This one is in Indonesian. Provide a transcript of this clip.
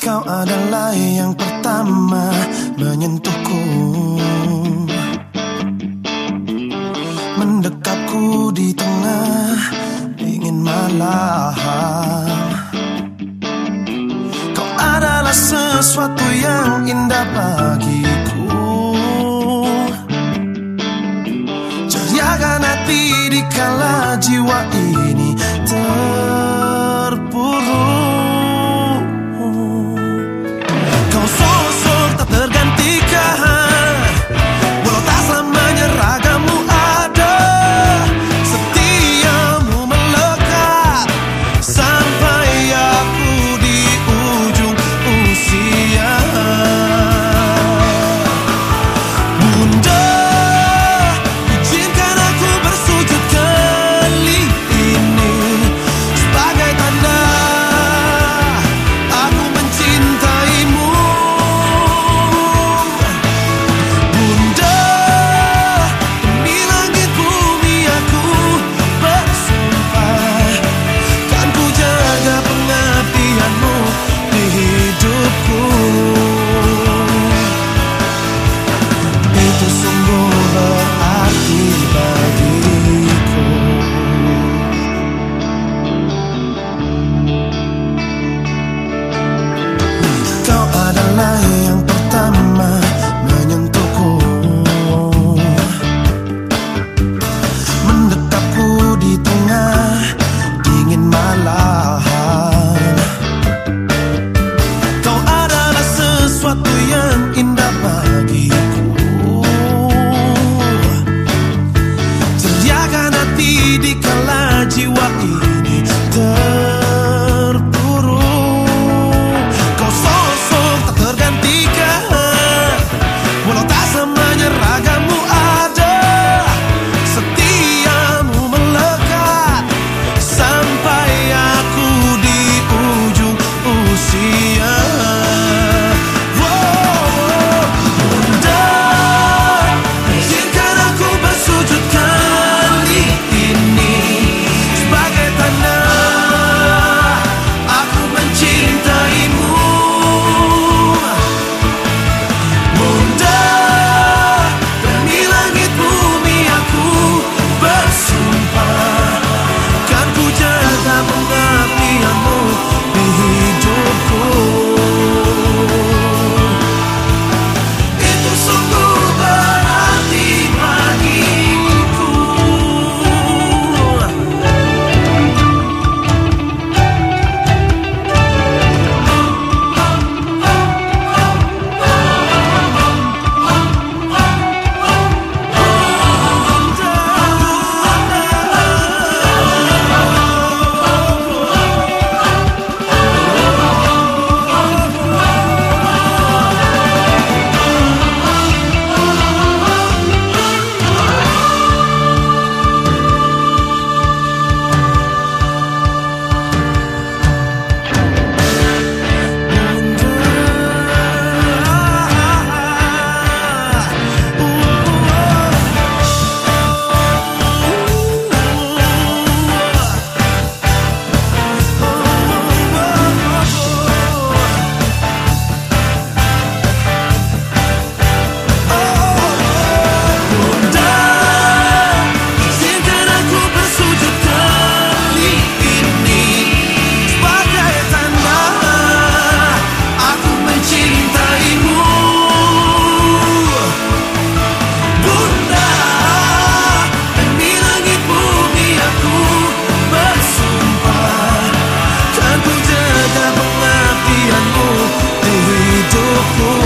Kau adalah yang pertama menyentuhku. Mendekapku di tengah dingin malam Kau adalah sesuatu yang indah bagiku. Ceriakan hati di kala jiwa ini locura.